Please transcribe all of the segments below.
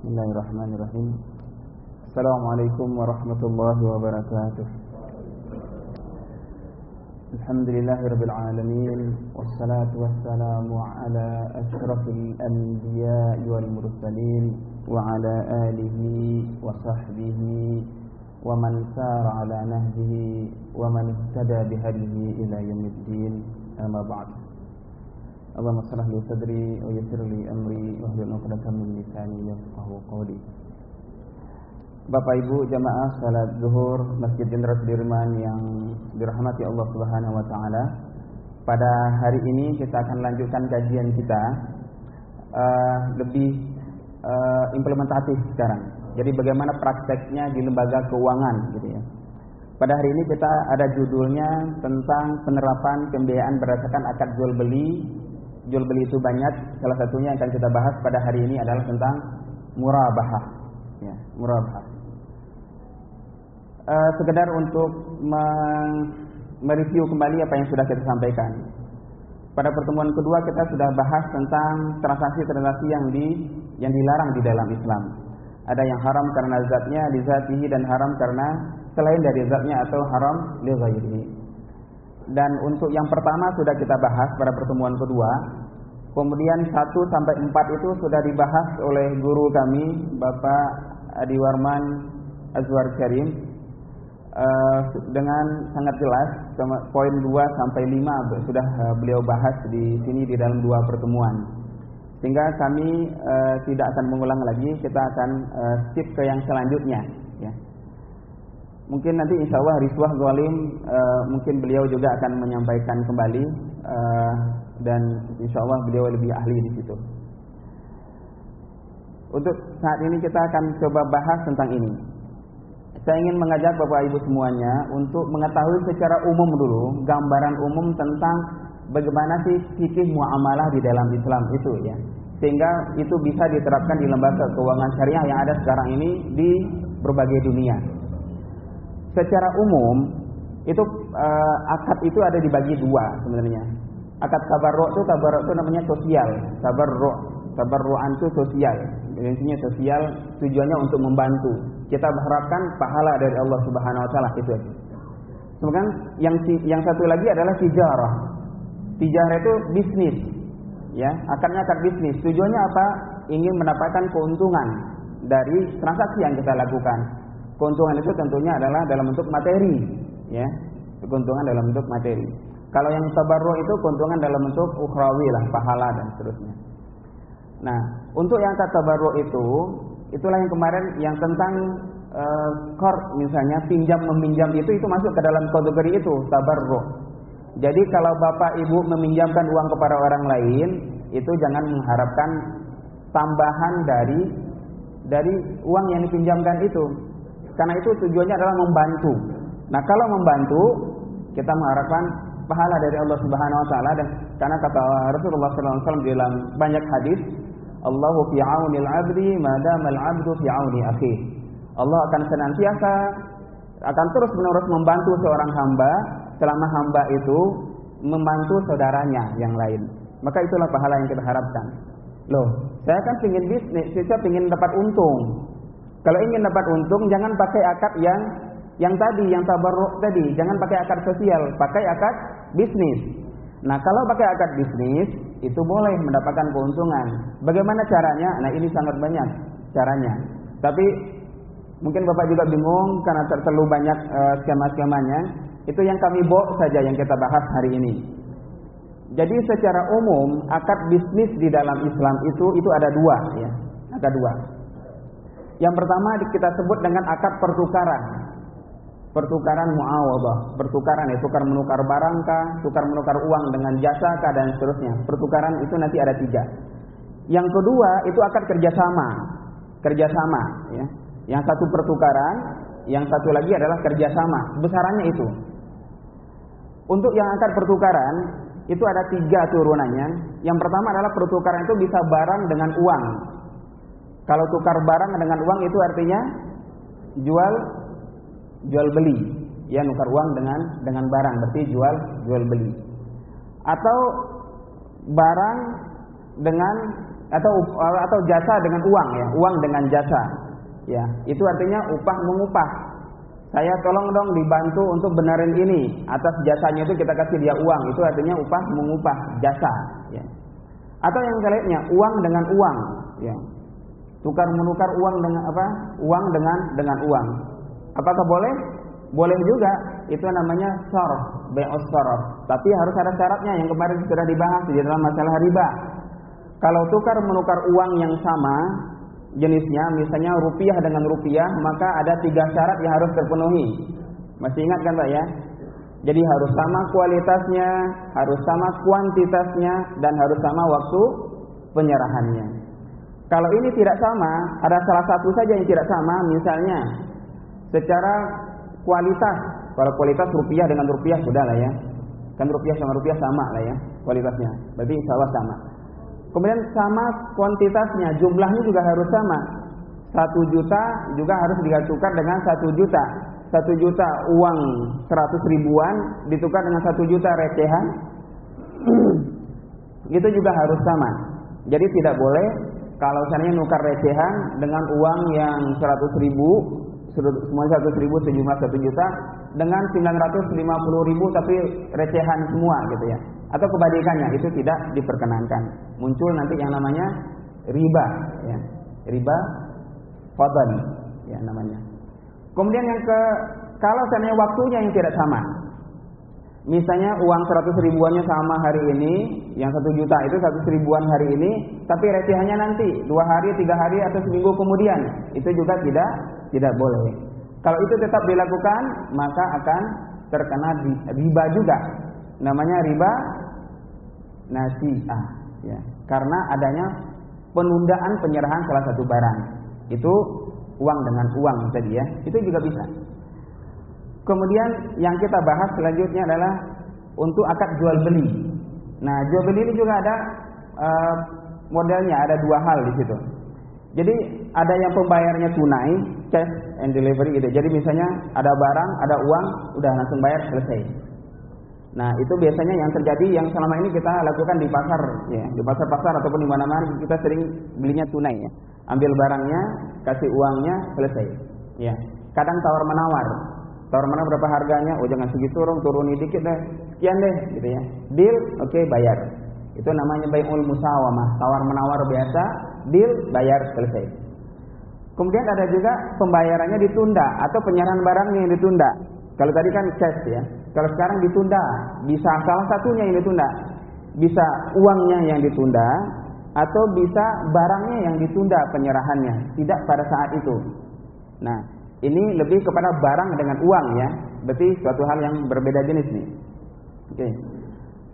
بسم الله الرحمن الرحيم السلام عليكم ورحمة الله وبركاته الحمد لله رب العالمين والصلاة والسلام على أشرف الأنبياء والمرسلين وعلى آله وصحبه ومن سار على نهجه ومن اهتدى بهديه إلى يوم الدين أما بعد Allahumma amri min. Bapak Ibu jamaah salat zuhur Masjid Jenderal Sudirman yang dirahmati Allah Subhanahu wa taala. Pada hari ini kita akan lanjutkan kajian kita uh, lebih uh, implementatif sekarang. Jadi bagaimana prakteknya di lembaga keuangan gitu ya. Pada hari ini kita ada judulnya tentang penerapan pembiayaan berdasarkan akad jual beli jual beli itu banyak. Salah satunya yang akan kita bahas pada hari ini adalah tentang murabahah. Ya, murabahah. Uh, sekedar untuk mereview kembali apa yang sudah kita sampaikan. Pada pertemuan kedua kita sudah bahas tentang transaksi-transaksi yang di yang dilarang di dalam Islam. Ada yang haram karena zatnya, di zatihi dan haram karena selain dari zatnya atau haram li. Dan untuk yang pertama sudah kita bahas pada pertemuan kedua. Kemudian 1 sampai 4 itu sudah dibahas oleh guru kami Bapak Adi Warman Azwar Karim uh, dengan sangat jelas poin 2 sampai 5 sudah uh, beliau bahas di sini di dalam dua pertemuan. Sehingga kami uh, tidak akan mengulang lagi, kita akan uh, skip ke yang selanjutnya ya. Mungkin nanti insya Allah Rizwah Golim uh, mungkin beliau juga akan menyampaikan kembali uh, dan insya Allah beliau lebih ahli di situ. Untuk saat ini kita akan coba bahas tentang ini. Saya ingin mengajak Bapak Ibu semuanya untuk mengetahui secara umum dulu gambaran umum tentang bagaimana sih fikih muamalah di dalam Islam itu ya. Sehingga itu bisa diterapkan di lembaga keuangan syariah yang ada sekarang ini di berbagai dunia. Secara umum itu uh, akad itu ada dibagi dua sebenarnya. Akad tabarruk itu tabarruk itu namanya sosial. Tabarruk, tabarruan itu sosial. Intinya sosial tujuannya untuk membantu. Kita berharapkan pahala dari Allah Subhanahu wa taala itu aja. Kemudian yang yang satu lagi adalah tijarah. Tijarah itu bisnis. Ya, akadnya akad bisnis. Tujuannya apa? Ingin mendapatkan keuntungan dari transaksi yang kita lakukan. Keuntungan itu tentunya adalah dalam bentuk materi, ya. Keuntungan dalam bentuk materi. Kalau yang tabarruk itu keuntungan dalam bentuk ukhrawi lah, pahala dan seterusnya. Nah, untuk yang tabarruk itu, itulah yang kemarin yang tentang uh, misalnya pinjam meminjam itu itu masuk ke dalam kategori itu tabarruk. Jadi kalau bapak ibu meminjamkan uang kepada orang lain, itu jangan mengharapkan tambahan dari dari uang yang dipinjamkan itu. Karena itu tujuannya adalah membantu. Nah, kalau membantu, kita mengharapkan pahala dari Allah Subhanahu wa taala dan karena kata Rasulullah sallallahu alaihi dalam banyak hadis, Allahu fi 'aunil 'abdi ma damal 'abdu fi 'auni akhi. Allah akan senantiasa akan terus-menerus membantu seorang hamba selama hamba itu membantu saudaranya yang lain. Maka itulah pahala yang kita harapkan. Loh, saya kan ingin bisnis, saya ingin dapat untung. Kalau ingin dapat untung, jangan pakai akad yang yang tadi, yang tabarruk tadi. Jangan pakai akad sosial, pakai akad bisnis. Nah, kalau pakai akad bisnis, itu boleh mendapatkan keuntungan. Bagaimana caranya? Nah, ini sangat banyak caranya. Tapi mungkin Bapak juga bingung karena terlalu banyak uh, skema-skemanya. Itu yang kami bawa saja yang kita bahas hari ini. Jadi secara umum akad bisnis di dalam Islam itu itu ada dua ya, ada dua. Yang pertama kita sebut dengan akad pertukaran. Pertukaran muawadah, pertukaran itu tukar menukar barang kah, tukar menukar uang dengan jasa kah dan seterusnya. Pertukaran itu nanti ada tiga. Yang kedua itu akad kerjasama, kerjasama. Ya. Yang satu pertukaran, yang satu lagi adalah kerjasama. Besarannya itu. Untuk yang akad pertukaran itu ada tiga turunannya. Yang pertama adalah pertukaran itu bisa barang dengan uang. Kalau tukar barang dengan uang itu artinya jual jual beli. Ya nukar uang dengan dengan barang berarti jual jual beli. Atau barang dengan atau atau jasa dengan uang ya, uang dengan jasa. Ya, itu artinya upah mengupah. Saya tolong dong dibantu untuk benerin ini. Atas jasanya itu kita kasih dia uang. Itu artinya upah mengupah jasa. Ya. Atau yang lainnya uang dengan uang. Ya. Tukar menukar uang dengan apa? Uang dengan dengan uang. Apakah boleh? Boleh juga. Itu namanya be'os sorof. Tapi harus ada syaratnya yang kemarin sudah dibahas di dalam masalah riba. Kalau tukar menukar uang yang sama, jenisnya misalnya rupiah dengan rupiah maka ada tiga syarat yang harus terpenuhi masih ingat kan Pak ya jadi harus sama kualitasnya harus sama kuantitasnya dan harus sama waktu penyerahannya kalau ini tidak sama ada salah satu saja yang tidak sama misalnya secara kualitas kalau kualitas rupiah dengan rupiah sudah lah ya kan rupiah sama rupiah sama lah ya kualitasnya berarti insya Allah sama Kemudian sama kuantitasnya, jumlahnya juga harus sama. Satu juta juga harus ditukar dengan satu juta. Satu juta uang seratus ribuan ditukar dengan satu juta recehan. Itu juga harus sama. Jadi tidak boleh kalau misalnya nukar recehan dengan uang yang seratus ribu, semua seratus ribu sejumlah satu juta, dengan sembilan ratus lima puluh ribu tapi recehan semua gitu ya atau kebalikannya itu tidak diperkenankan. Muncul nanti yang namanya riba, ya. riba fadl, ya namanya. Kemudian yang ke kalau seandainya waktunya yang tidak sama, misalnya uang 100 ribuannya sama hari ini, yang satu juta itu 100 ribuan hari ini, tapi recehannya nanti dua hari, tiga hari atau seminggu kemudian, itu juga tidak tidak boleh. Kalau itu tetap dilakukan, maka akan terkena riba juga. Namanya riba nasi'ah ya karena adanya penundaan penyerahan salah satu barang itu uang dengan uang tadi ya itu juga bisa kemudian yang kita bahas selanjutnya adalah untuk akad jual beli nah jual beli ini juga ada uh, modelnya ada dua hal di situ jadi ada yang pembayarnya tunai cash and delivery gitu jadi misalnya ada barang ada uang udah langsung bayar selesai Nah, itu biasanya yang terjadi yang selama ini kita lakukan di pasar ya, di pasar-pasar ataupun di mana-mana kita sering belinya tunai ya. Ambil barangnya, kasih uangnya, selesai. Ya. Kadang tawar-menawar. Tawar-menawar berapa harganya? Oh, jangan segitu, turun turuni dikit deh. Sekian deh, gitu ya. Deal, oke, okay, bayar. Itu namanya bai'ul musawamah, tawar-menawar biasa, deal, bayar, selesai. Kemudian ada juga pembayarannya ditunda atau penyerahan barangnya yang ditunda. Kalau tadi kan cash ya, kalau sekarang ditunda, bisa salah satunya yang ditunda. Bisa uangnya yang ditunda atau bisa barangnya yang ditunda penyerahannya, tidak pada saat itu. Nah, ini lebih kepada barang dengan uang ya. Berarti suatu hal yang berbeda jenis nih. Oke.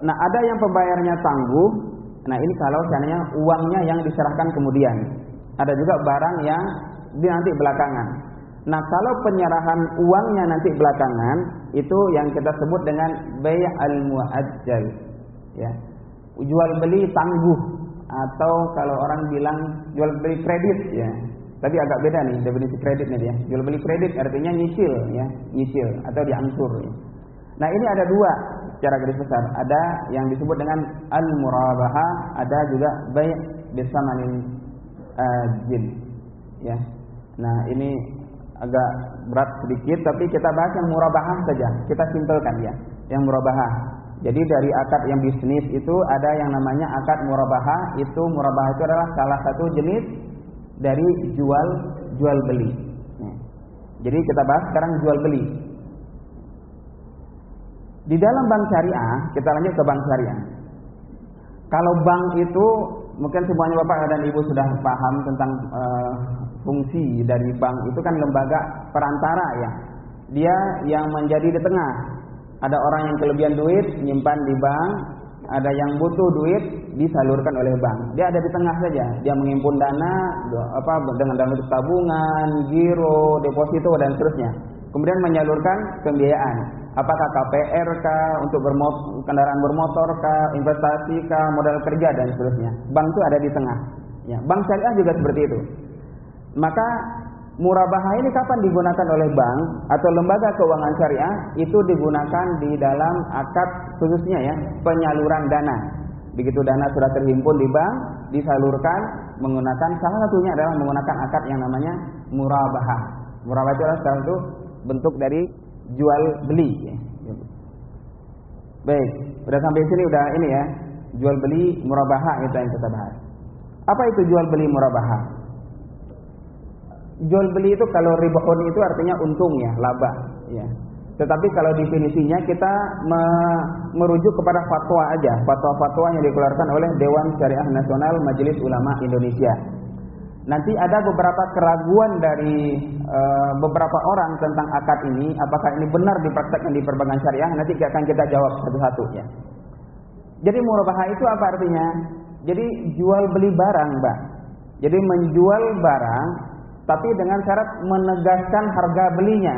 Nah, ada yang pembayarnya tangguh. Nah, ini kalau seandainya uangnya yang diserahkan kemudian. Ada juga barang yang di nanti belakangan. Nah, kalau penyerahan uangnya nanti belakangan, itu yang kita sebut dengan bay' al-muajjal. Ya. Jual beli tangguh atau kalau orang bilang jual beli kredit ya. Tapi agak beda nih definisi kredit nih ya. Jual beli kredit artinya nyicil ya, nyicil atau diangsur. Ya. Nah, ini ada dua secara garis besar. Ada yang disebut dengan al-murabaha, ada juga bay' bisamanin ajil. Ya. Nah, ini agak berat sedikit tapi kita bahas yang murabahah saja. Kita simpelkan ya, yang murabahah. Jadi dari akad yang bisnis itu ada yang namanya akad murabahah. Itu murabahah itu adalah salah satu jenis dari jual jual beli. Jadi kita bahas sekarang jual beli. Di dalam bank syariah, kita lanjut ke bank syariah. Kalau bank itu mungkin semuanya Bapak dan Ibu sudah paham tentang uh, fungsi dari bank itu kan lembaga perantara ya. Dia yang menjadi di tengah. Ada orang yang kelebihan duit nyimpan di bank, ada yang butuh duit disalurkan oleh bank. Dia ada di tengah saja. Dia mengimpun dana apa dengan dana tabungan, giro, deposito dan seterusnya. Kemudian menyalurkan pembiayaan. Apakah KPR kah, untuk bermot kendaraan bermotor kah, investasi kah, modal kerja dan seterusnya. Bank itu ada di tengah. Ya, bank syariah juga seperti itu. Maka murabahah ini kapan digunakan oleh bank atau lembaga keuangan syariah itu digunakan di dalam akad khususnya ya penyaluran dana. Begitu dana sudah terhimpun di bank, disalurkan menggunakan salah satunya adalah menggunakan akad yang namanya murabahah. Murabahah itu adalah salah satu bentuk dari jual beli. Baik, udah sampai sini udah ini ya. Jual beli murabahah itu yang kita bahas. Apa itu jual beli murabahah? Jual beli itu kalau ribahun itu artinya untung ya, laba ya. Tetapi kalau definisinya kita me merujuk kepada fatwa aja, fatwa-fatwa yang dikeluarkan oleh Dewan Syariah Nasional Majelis Ulama Indonesia. Nanti ada beberapa keraguan dari e, beberapa orang tentang akad ini, apakah ini benar dipraktekkan di perbankan syariah? Nanti akan kita jawab satu-satu ya. Jadi murabah itu apa artinya? Jadi jual beli barang, Mbak. Jadi menjual barang tapi dengan syarat menegaskan harga belinya.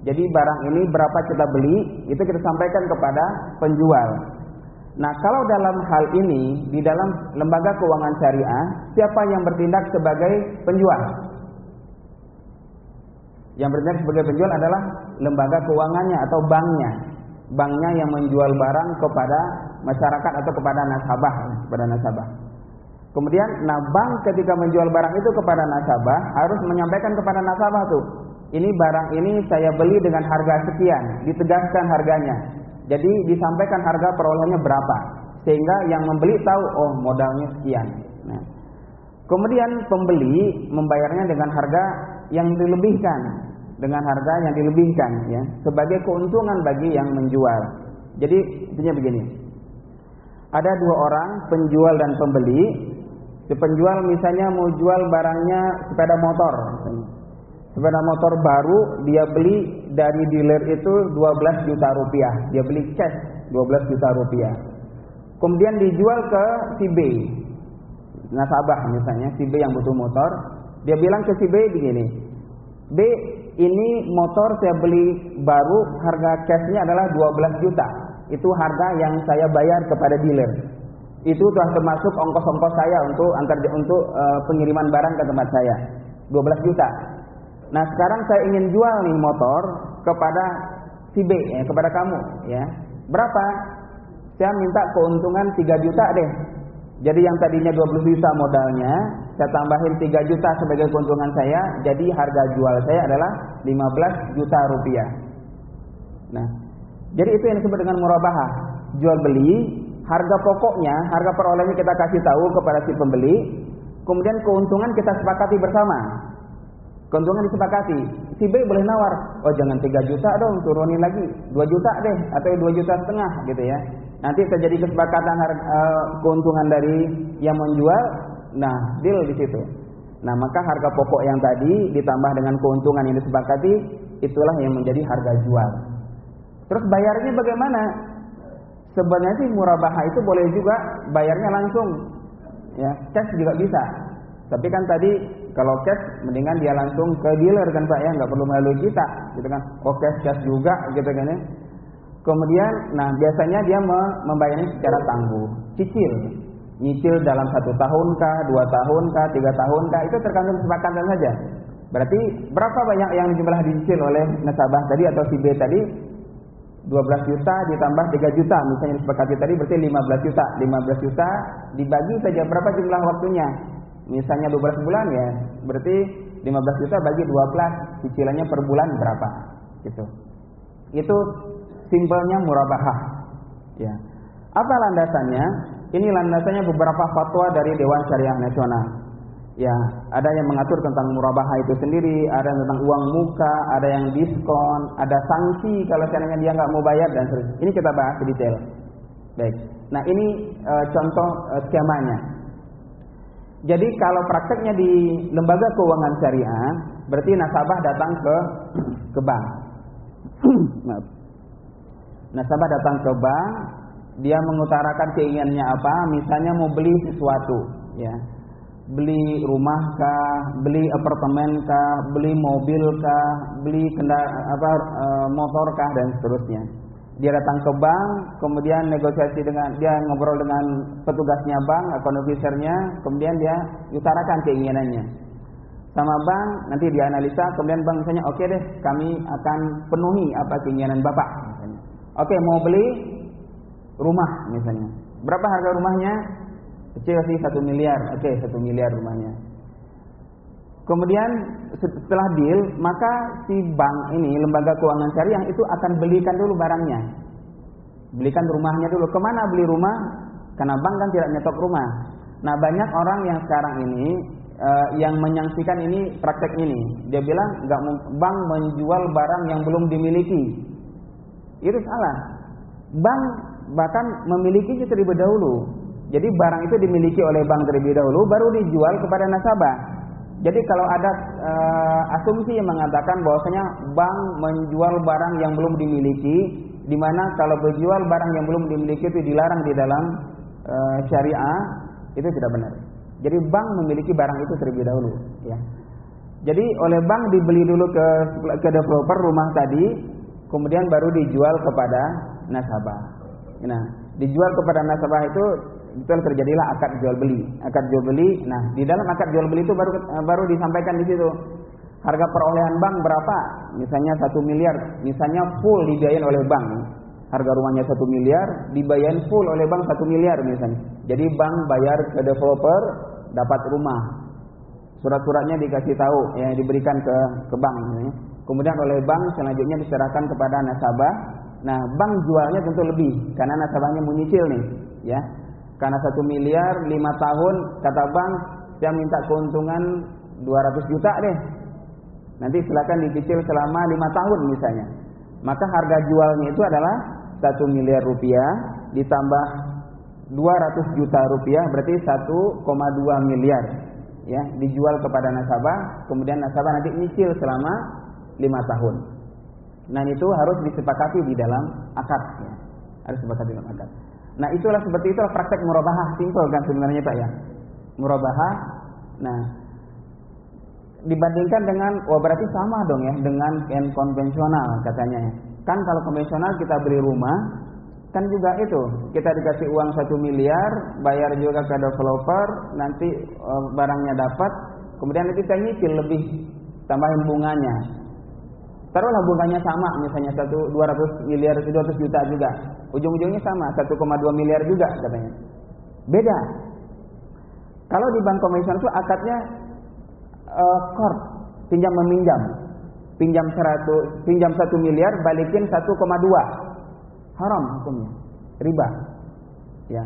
Jadi barang ini berapa kita beli, itu kita sampaikan kepada penjual. Nah, kalau dalam hal ini di dalam lembaga keuangan syariah, siapa yang bertindak sebagai penjual? Yang bertindak sebagai penjual adalah lembaga keuangannya atau banknya. Banknya yang menjual barang kepada masyarakat atau kepada nasabah, kepada nasabah. Kemudian, nah bank ketika menjual barang itu kepada nasabah harus menyampaikan kepada nasabah tuh, ini barang ini saya beli dengan harga sekian, ditegaskan harganya. Jadi disampaikan harga perolehannya berapa, sehingga yang membeli tahu oh modalnya sekian. Nah, kemudian pembeli membayarnya dengan harga yang dilebihkan, dengan harga yang dilebihkan ya, sebagai keuntungan bagi yang menjual. Jadi intinya begini. Ada dua orang penjual dan pembeli. Si penjual misalnya mau jual barangnya sepeda motor, misalnya sepeda motor baru dia beli dari dealer itu 12 juta rupiah. Dia beli cash 12 juta rupiah. Kemudian dijual ke si B. Nasabah misalnya, si B yang butuh motor. Dia bilang ke si B begini. B, ini motor saya beli baru, harga cashnya adalah 12 juta. Itu harga yang saya bayar kepada dealer. Itu telah termasuk ongkos-ongkos saya untuk antar untuk uh, pengiriman barang ke tempat saya. 12 juta. Nah sekarang saya ingin jual nih motor kepada si B, ya, kepada kamu, ya. Berapa? Saya minta keuntungan 3 juta deh. Jadi yang tadinya 20 juta modalnya, saya tambahin 3 juta sebagai keuntungan saya, jadi harga jual saya adalah 15 juta rupiah. Nah, jadi itu yang disebut dengan murabahah. Jual beli, harga pokoknya, harga perolehnya kita kasih tahu kepada si pembeli, kemudian keuntungan kita sepakati bersama. Keuntungan disepakati. Si B boleh nawar, oh jangan 3 juta dong, turunin lagi 2 juta deh atau 2 juta setengah gitu ya. Nanti terjadi kesepakatan harga, uh, keuntungan dari yang menjual, nah deal di situ. Nah maka harga pokok yang tadi ditambah dengan keuntungan yang disepakati, itulah yang menjadi harga jual. Terus bayarnya bagaimana? Sebenarnya sih murabah itu boleh juga bayarnya langsung, ya cash juga bisa. Tapi kan tadi kalau cash mendingan dia langsung ke dealer kan Pak ya, nggak perlu melalui kita, gitu kan. Oh cash cash juga gitu kan ya. Kemudian, nah biasanya dia membayarnya secara tangguh, cicil, nyicil dalam satu tahun kah, dua tahun kah, tiga tahun kah, itu tergantung kesepakatan saja. Berarti berapa banyak yang jumlah dicicil oleh nasabah tadi atau si B tadi? 12 juta ditambah 3 juta misalnya disepakati tadi berarti 15 juta 15 juta dibagi saja berapa jumlah waktunya misalnya 12 bulan ya, berarti 15 juta bagi 12, cicilannya per bulan berapa? Gitu. Itu simpelnya murabahah. Ya. Apa landasannya? Ini landasannya beberapa fatwa dari Dewan Syariah Nasional. Ya, ada yang mengatur tentang murabahah itu sendiri, ada yang tentang uang muka, ada yang diskon, ada sanksi kalau seandainya dia nggak mau bayar dan seterusnya. Ini kita bahas detail. Baik. Nah, ini e, contoh e, skemanya. Jadi kalau prakteknya di lembaga keuangan syariah, berarti nasabah datang ke ke bank. Maaf. Nasabah datang ke bank, dia mengutarakan keinginannya apa? Misalnya mau beli sesuatu, ya. Beli rumah kah, beli apartemen kah, beli mobil kah, beli kendaraan apa e, motor kah dan seterusnya dia datang ke bank, kemudian negosiasi dengan dia ngobrol dengan petugasnya bank, akun officernya, kemudian dia utarakan keinginannya. Sama bank, nanti dianalisa, kemudian bank misalnya, oke okay deh, kami akan penuhi apa keinginan bapak. Oke, okay, mau beli rumah misalnya. Berapa harga rumahnya? Kecil sih satu miliar. Oke, satu miliar rumahnya. Kemudian setelah deal, maka si bank ini, lembaga keuangan syariah itu akan belikan dulu barangnya. Belikan rumahnya dulu. Ke mana beli rumah? Karena bank kan tidak nyetok rumah. Nah banyak orang yang sekarang ini uh, yang menyaksikan ini praktek ini. Dia bilang nggak bank menjual barang yang belum dimiliki. Itu salah. Bank bahkan memiliki terlebih dahulu. Jadi barang itu dimiliki oleh bank terlebih dahulu, baru dijual kepada nasabah. Jadi kalau ada uh, asumsi yang mengatakan bahwasanya bank menjual barang yang belum dimiliki, di mana kalau berjual barang yang belum dimiliki itu dilarang di dalam uh, syariah, itu tidak benar. Jadi bank memiliki barang itu terlebih dahulu, ya. Jadi oleh bank dibeli dulu ke ke developer rumah tadi, kemudian baru dijual kepada nasabah. Nah, dijual kepada nasabah itu betul terjadilah akad jual beli. Akad jual beli. Nah, di dalam akad jual beli itu baru baru disampaikan di situ. Harga perolehan bank berapa? Misalnya satu miliar, misalnya full dibiayain oleh bank. Harga rumahnya satu miliar, dibayarin full oleh bank satu miliar misalnya. Jadi bank bayar ke developer dapat rumah. Surat-suratnya dikasih tahu, ya diberikan ke ke bank. Misalnya. Kemudian oleh bank selanjutnya diserahkan kepada nasabah. Nah, bank jualnya tentu lebih karena nasabahnya menyicil nih, ya. Karena satu miliar lima tahun kata bank saya minta keuntungan 200 juta deh. Nanti silakan dicicil selama lima tahun misalnya. Maka harga jualnya itu adalah satu miliar rupiah ditambah 200 juta rupiah berarti 1,2 miliar ya dijual kepada nasabah kemudian nasabah nanti nyicil selama lima tahun nah itu harus disepakati di dalam akad ya. harus disepakati di dalam akad nah itulah seperti itulah praktek murabahah. Simpel kan sebenarnya Pak ya? Murabahah. Nah dibandingkan dengan wah berarti sama dong ya dengan yang konvensional katanya ya. Kan kalau konvensional kita beli rumah kan juga itu kita dikasih uang satu miliar bayar juga ke developer nanti e, barangnya dapat kemudian nanti saya nyicil lebih tambahin bunganya taruhlah bunganya sama misalnya satu dua ratus miliar dua ratus juta juga. Ujung-ujungnya sama satu koma dua miliar juga katanya. Beda. Kalau di bank konvensional itu akadnya uh, kort pinjam meminjam. Pinjam seratus pinjam satu miliar balikin satu koma dua. Haram hukumnya. Riba. Ya.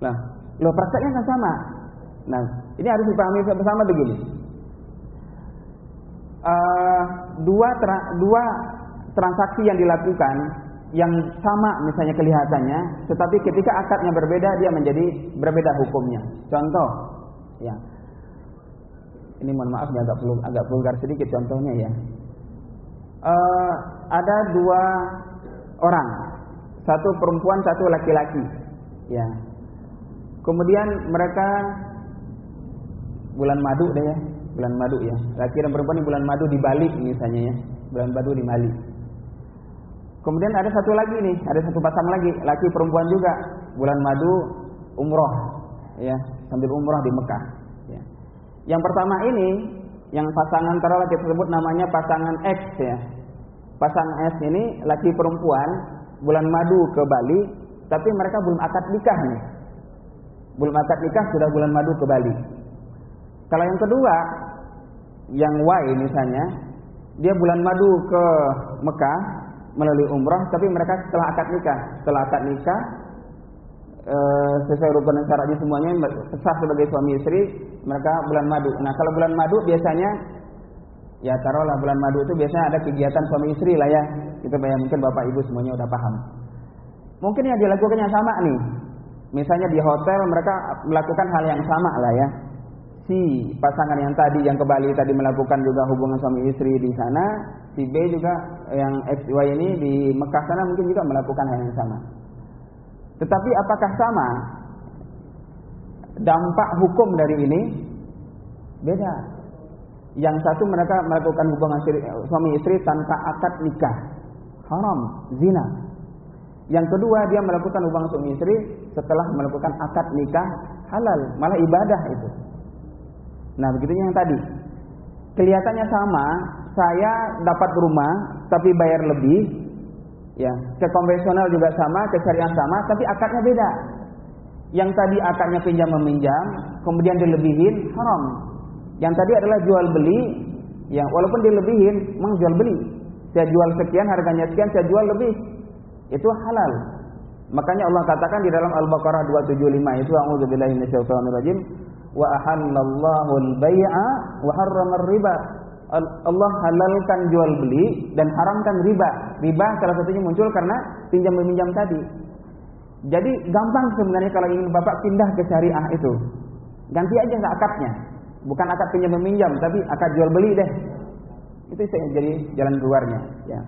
Nah lo prakteknya kan sama. Nah ini harus dipahami bersama begini. Uh, dua tra dua transaksi yang dilakukan yang sama misalnya kelihatannya tetapi ketika akadnya berbeda dia menjadi berbeda hukumnya contoh ya ini mohon maaf agak agak vulgar sedikit contohnya ya uh, ada dua orang satu perempuan, satu laki-laki. Ya. Kemudian mereka bulan madu deh ya, bulan madu ya. Laki dan perempuan di bulan madu di Bali misalnya ya, bulan madu di Bali. Kemudian ada satu lagi nih, ada satu pasang lagi, laki perempuan juga, bulan madu umroh, ya, sambil umroh di Mekah. Ya. Yang pertama ini, yang pasangan taruhlah kita sebut namanya pasangan X ya. Pasangan X ini laki perempuan bulan madu ke Bali, tapi mereka belum akad nikah nih. Belum akad nikah sudah bulan madu ke Bali. Kalau yang kedua, yang Y misalnya, dia bulan madu ke Mekah melalui umrah, tapi mereka setelah akad nikah, setelah akad nikah e, sesuai rukun dan syaratnya semuanya sah sebagai suami istri, mereka bulan madu. Nah kalau bulan madu biasanya ya taruhlah bulan madu itu biasanya ada kegiatan suami istri lah ya kita bayangkan mungkin bapak ibu semuanya udah paham. Mungkin yang dilakukannya sama nih. Misalnya di hotel mereka melakukan hal yang sama lah ya. Si pasangan yang tadi yang ke Bali tadi melakukan juga hubungan suami istri di sana, si B juga yang XY ini di Mekah sana mungkin juga melakukan hal yang sama. Tetapi apakah sama? Dampak hukum dari ini beda. Yang satu mereka melakukan hubungan suami istri tanpa akad nikah haram, zina. Yang kedua dia melakukan hubungan suami istri setelah melakukan akad nikah halal, malah ibadah itu. Nah, begitu yang tadi. Kelihatannya sama, saya dapat rumah tapi bayar lebih. Ya, ke konvensional juga sama, ke syariah sama, tapi akadnya beda. Yang tadi akarnya pinjam meminjam, kemudian dilebihin, haram. Yang tadi adalah jual beli, yang walaupun dilebihin, memang jual beli. Saya jual sekian, harganya sekian, saya jual lebih. Itu halal. Makanya Allah katakan di dalam Al-Baqarah 275 itu a'udzubillahi minasyaitonirrajim wa ahallallahu al-bai'a wa harrama riba Allah halalkan jual beli dan haramkan riba. Riba salah satunya muncul karena pinjam meminjam tadi. Jadi gampang sebenarnya kalau ingin Bapak pindah ke syariah itu. Ganti aja nggak akadnya. Bukan akad pinjam meminjam, tapi akad jual beli deh. Itu saya jadi jalan keluarnya. Ya.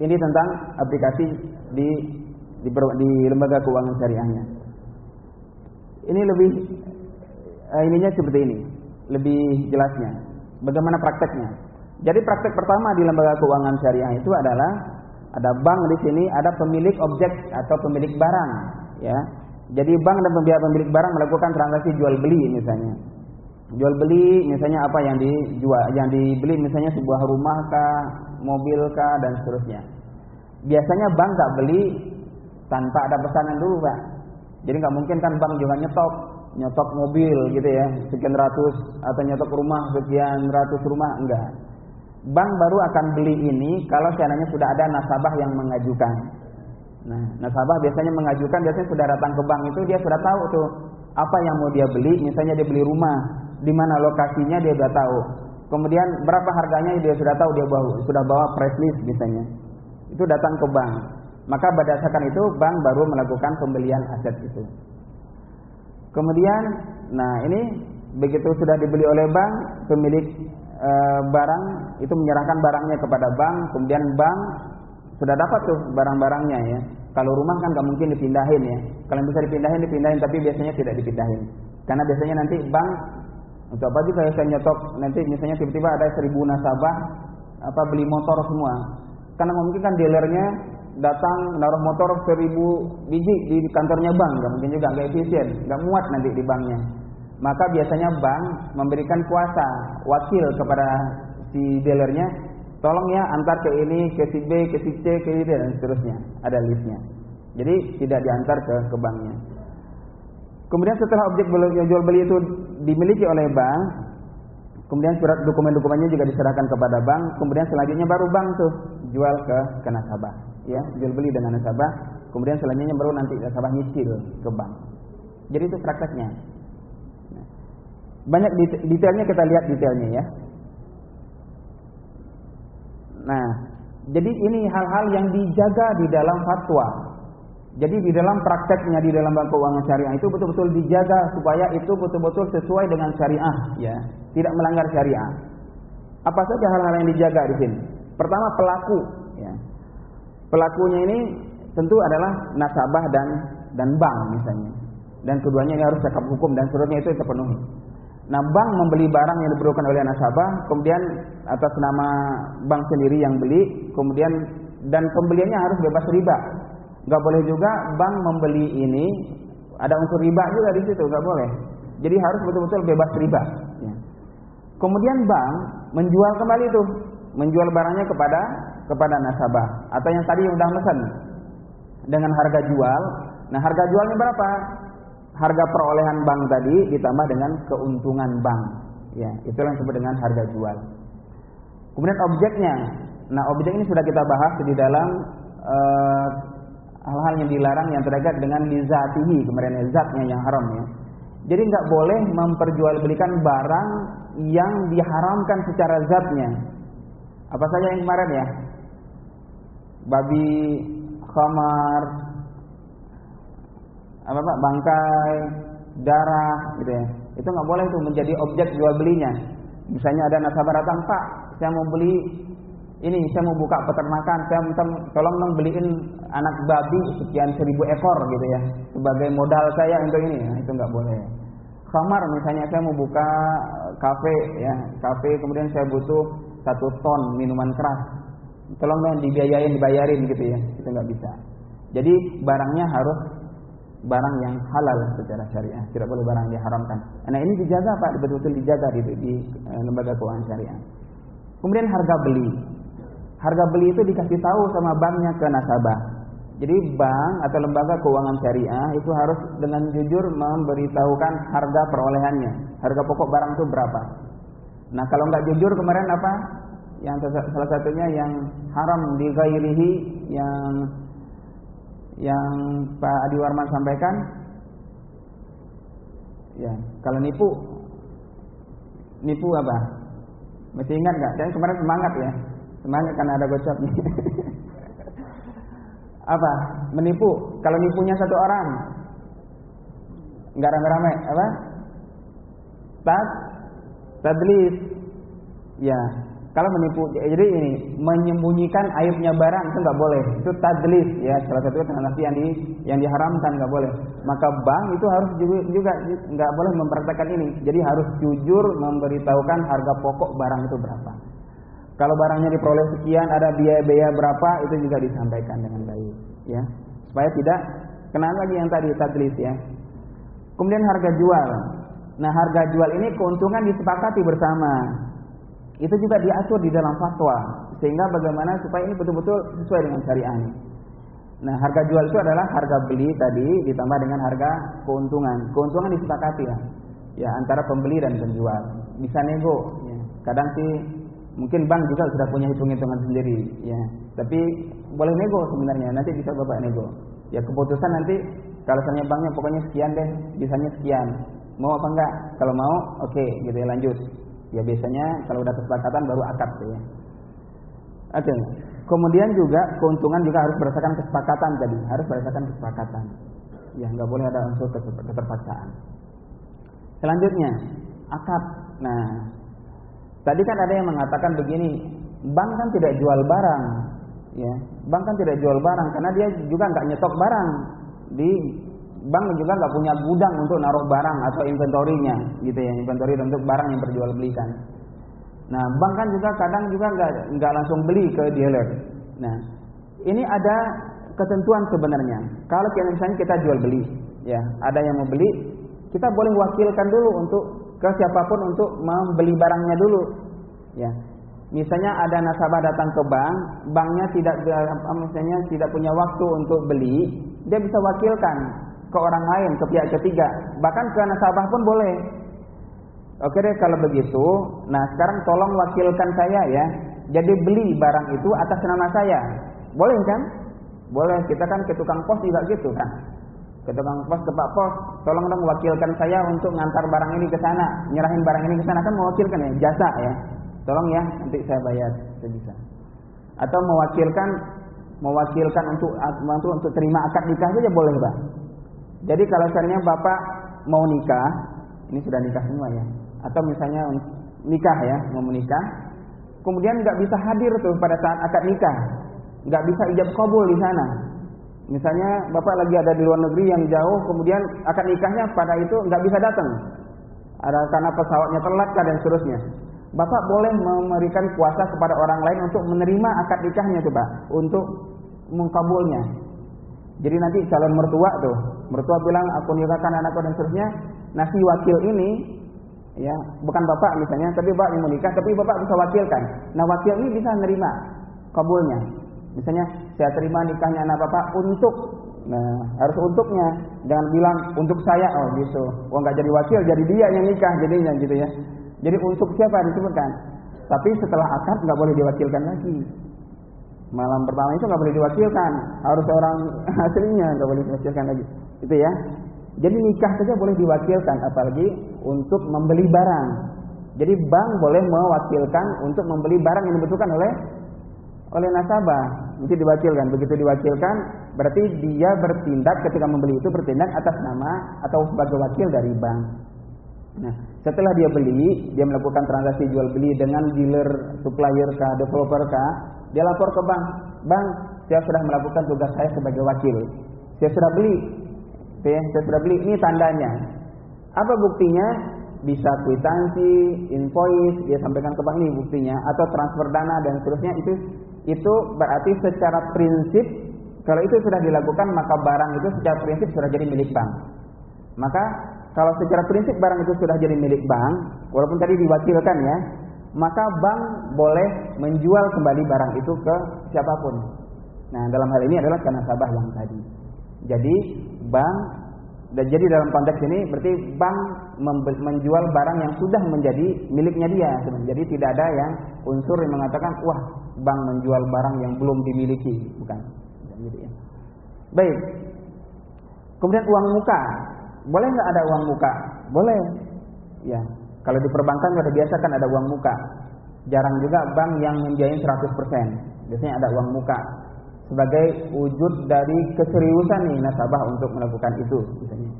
Ini tentang aplikasi di di, di lembaga keuangan syariahnya. Ini lebih uh, ininya seperti ini, lebih jelasnya. Bagaimana prakteknya? Jadi praktek pertama di lembaga keuangan syariah itu adalah ada bank di sini, ada pemilik objek atau pemilik barang, ya. Jadi bank dan pemilik pemilik barang melakukan transaksi jual beli misalnya. Jual beli misalnya apa yang dijual, yang dibeli misalnya sebuah rumah kah, mobil kah dan seterusnya. Biasanya bank nggak beli tanpa ada pesanan dulu, Pak. Jadi nggak mungkin kan bank juga nyetok nyetok mobil gitu ya, sekian ratus atau nyetok rumah sekian ratus rumah enggak. Bank baru akan beli ini kalau seandainya sudah ada nasabah yang mengajukan. Nah, nasabah biasanya mengajukan biasanya sudah datang ke bank itu dia sudah tahu tuh apa yang mau dia beli, misalnya dia beli rumah, di mana lokasinya dia sudah tahu. Kemudian berapa harganya dia sudah tahu dia bawa sudah bawa price list misalnya. Itu datang ke bank. Maka berdasarkan itu bank baru melakukan pembelian aset itu. Kemudian, nah ini begitu sudah dibeli oleh bank, pemilik e, barang itu menyerahkan barangnya kepada bank, kemudian bank sudah dapat tuh barang-barangnya ya. Kalau rumah kan nggak mungkin dipindahin ya. Kalau bisa dipindahin dipindahin, tapi biasanya tidak dipindahin. Karena biasanya nanti bank untuk apa juga ya saya nyetok nanti misalnya tiba-tiba ada seribu nasabah apa beli motor semua. Karena mungkin kan dealernya datang naruh motor seribu biji di kantornya bank, nggak mungkin juga nggak efisien, nggak muat nanti di banknya. Maka biasanya bank memberikan kuasa wakil kepada si dealernya, tolong ya antar ke ini, ke si B, ke si C, ke ini dan seterusnya. Ada listnya. Jadi tidak diantar ke ke banknya. Kemudian setelah objek jual beli itu dimiliki oleh bank, kemudian surat dokumen-dokumennya juga diserahkan kepada bank, kemudian selanjutnya baru bank tuh jual ke ke nasabah ya jual beli dengan nasabah. Kemudian selanjutnya baru nanti nasabah nyicil ke bank. Jadi itu prakteknya. Banyak detailnya kita lihat detailnya ya. Nah jadi ini hal-hal yang dijaga di dalam fatwa. Jadi di dalam prakteknya di dalam bank keuangan syariah itu betul-betul dijaga supaya itu betul-betul sesuai dengan syariah ya. Tidak melanggar syariah. Apa saja hal-hal yang dijaga di sini? Pertama pelaku Pelakunya ini tentu adalah nasabah dan dan bank misalnya. Dan keduanya ini harus cakap hukum dan seterusnya itu terpenuhi. Nah, bank membeli barang yang diperlukan oleh nasabah, kemudian atas nama bank sendiri yang beli, kemudian dan pembeliannya harus bebas riba. Gak boleh juga bank membeli ini ada unsur riba juga di situ, gak boleh. Jadi harus betul-betul bebas riba. Ya. Kemudian bank menjual kembali itu, menjual barangnya kepada kepada nasabah atau yang tadi udah pesan dengan harga jual. Nah, harga jualnya berapa? Harga perolehan bank tadi ditambah dengan keuntungan bank. Ya, itulah yang disebut dengan harga jual. Kemudian objeknya. Nah, objek ini sudah kita bahas di dalam uh, hal-hal yang dilarang yang terkait dengan lizatihi, kemarin zatnya yang haram ya. Jadi nggak boleh memperjualbelikan barang yang diharamkan secara zatnya. Apa saja yang kemarin ya? Babi, khamar, apa pak, bangkai, darah, gitu ya. Itu nggak boleh itu menjadi objek jual belinya. Misalnya ada nasabah datang, Pak, saya mau beli ini, saya mau buka peternakan, saya minta tolong dong beliin anak babi sekian seribu ekor gitu ya, sebagai modal saya untuk ini, nah, itu nggak boleh. Kamar misalnya saya mau buka kafe ya, kafe kemudian saya butuh satu ton minuman keras, tolong dong dibiayain dibayarin gitu ya. Itu nggak bisa. Jadi barangnya harus barang yang halal secara syariah. Tidak boleh barang yang diharamkan. Nah ini dijaga pak. Betul-betul dijaga di, di eh, lembaga keuangan syariah. Kemudian harga beli. Harga beli itu dikasih tahu sama banknya ke nasabah. Jadi bank atau lembaga keuangan syariah itu harus dengan jujur memberitahukan harga perolehannya, harga pokok barang itu berapa. Nah kalau nggak jujur kemarin apa? Yang salah satunya yang haram di gairihi yang yang Pak Adi Warman sampaikan. Ya, kalau nipu nipu apa? Masih ingat nggak? Saya kemarin semangat ya, semangat karena ada gocap nih. apa? Menipu. Kalau nipunya satu orang, nggak rame-rame, apa? Tad, tadlis. Ya, kalau menipu, jadi ini menyembunyikan aibnya barang itu nggak boleh. Itu tadlis ya, salah satu transaksi yang di yang diharamkan nggak boleh. Maka bank itu harus juga nggak boleh mempraktekkan ini. Jadi harus jujur memberitahukan harga pokok barang itu berapa. Kalau barangnya diperoleh sekian, ada biaya-biaya berapa, itu juga disampaikan dengan baik, ya, supaya tidak kena lagi yang tadi tadlis ya. Kemudian harga jual. Nah, harga jual ini keuntungan disepakati bersama. Itu juga diatur di dalam fatwa, sehingga bagaimana supaya ini betul-betul sesuai dengan syariah. Nah, harga jual itu adalah harga beli tadi ditambah dengan harga keuntungan. Keuntungan disepakati ya, ya antara pembeli dan penjual. Bisa nego. Ya. Kadang sih Mungkin bank juga sudah punya hitung-hitungan sendiri, ya. Tapi boleh nego sebenarnya, nanti bisa bapak nego. Ya keputusan nanti kalau misalnya banknya pokoknya sekian deh, bisanya sekian. Mau apa enggak? Kalau mau, oke, okay, gitu ya lanjut. Ya biasanya kalau udah kesepakatan baru akad ya. Oke. Okay. Kemudian juga keuntungan juga harus berdasarkan kesepakatan tadi, harus berdasarkan kesepakatan. Ya nggak boleh ada unsur keterpaksaan. Selanjutnya akad. Nah Tadi kan ada yang mengatakan begini, bank kan tidak jual barang, ya. Bank kan tidak jual barang karena dia juga nggak nyetok barang di bank juga nggak punya gudang untuk naruh barang atau inventorinya, gitu ya, inventori untuk barang yang belikan. Nah, bank kan juga kadang juga nggak nggak langsung beli ke dealer. Nah, ini ada ketentuan sebenarnya. Kalau misalnya kita jual beli, ya, ada yang mau beli, kita boleh wakilkan dulu untuk ke siapa pun untuk membeli barangnya dulu. Ya. Misalnya ada nasabah datang ke bank, banknya tidak misalnya tidak punya waktu untuk beli, dia bisa wakilkan ke orang lain, ke pihak ketiga, bahkan ke nasabah pun boleh. Oke deh kalau begitu, nah sekarang tolong wakilkan saya ya. Jadi beli barang itu atas nama saya. Boleh kan? Boleh, kita kan ke tukang pos juga gitu kan ke tukang pos ke Pak Pos, tolong dong wakilkan saya untuk ngantar barang ini ke sana, nyerahin barang ini ke sana kan mewakilkan ya, jasa ya. Tolong ya, nanti saya bayar sebisa. Atau mewakilkan mewakilkan untuk untuk untuk terima akad nikah saja boleh, Pak. Jadi kalau misalnya Bapak mau nikah, ini sudah nikah semua ya. Atau misalnya nikah ya, mau menikah, kemudian nggak bisa hadir tuh pada saat akad nikah, nggak bisa ijab kabul di sana, Misalnya bapak lagi ada di luar negeri yang jauh, kemudian akan nikahnya pada itu nggak bisa datang. Ada karena pesawatnya telat dan seterusnya. Bapak boleh memberikan kuasa kepada orang lain untuk menerima akad nikahnya coba, untuk mengkabulnya. Jadi nanti calon mertua tuh, mertua bilang aku nikahkan anakku dan seterusnya. Nasi wakil ini ya bukan bapak misalnya, tapi bapak yang menikah, tapi bapak bisa wakilkan. Nah wakil ini bisa menerima kabulnya. Misalnya saya terima nikahnya anak bapak untuk Nah, harus untuknya. Jangan bilang untuk saya. Oh, gitu. Oh, nggak jadi wakil, jadi dia yang nikah jadinya gitu ya. Jadi untuk siapa disebutkan? Tapi setelah akad nggak boleh diwakilkan lagi. Malam pertama itu nggak boleh diwakilkan. Harus orang aslinya nggak boleh diwakilkan lagi. Itu ya. Jadi nikah saja boleh diwakilkan, apalagi untuk membeli barang. Jadi bank boleh mewakilkan untuk membeli barang yang dibutuhkan oleh oleh nasabah mesti diwakilkan. Begitu diwakilkan, berarti dia bertindak ketika membeli itu bertindak atas nama atau sebagai wakil dari bank. Nah, setelah dia beli, dia melakukan transaksi jual beli dengan dealer, supplier kah, developer kah, dia lapor ke bank. Bank, saya sudah melakukan tugas saya sebagai wakil. Saya sudah beli. Ya, saya sudah beli. Ini tandanya. Apa buktinya? Bisa kwitansi, invoice, dia sampaikan ke bank ini buktinya, atau transfer dana dan seterusnya itu itu berarti secara prinsip kalau itu sudah dilakukan maka barang itu secara prinsip sudah jadi milik bank. Maka kalau secara prinsip barang itu sudah jadi milik bank, walaupun tadi diwakilkan ya, maka bank boleh menjual kembali barang itu ke siapa pun. Nah, dalam hal ini adalah karena sabah yang tadi. Jadi bank dan jadi dalam konteks ini berarti bank menjual barang yang sudah menjadi miliknya dia. Jadi tidak ada yang unsur yang mengatakan wah bank menjual barang yang belum dimiliki, bukan. Gitu ya. Baik. Kemudian uang muka. Boleh nggak ada uang muka? Boleh. Ya. Kalau di perbankan sudah biasa kan ada uang muka. Jarang juga bank yang membiayai 100%. Biasanya ada uang muka sebagai wujud dari keseriusan nih nasabah untuk melakukan itu misalnya.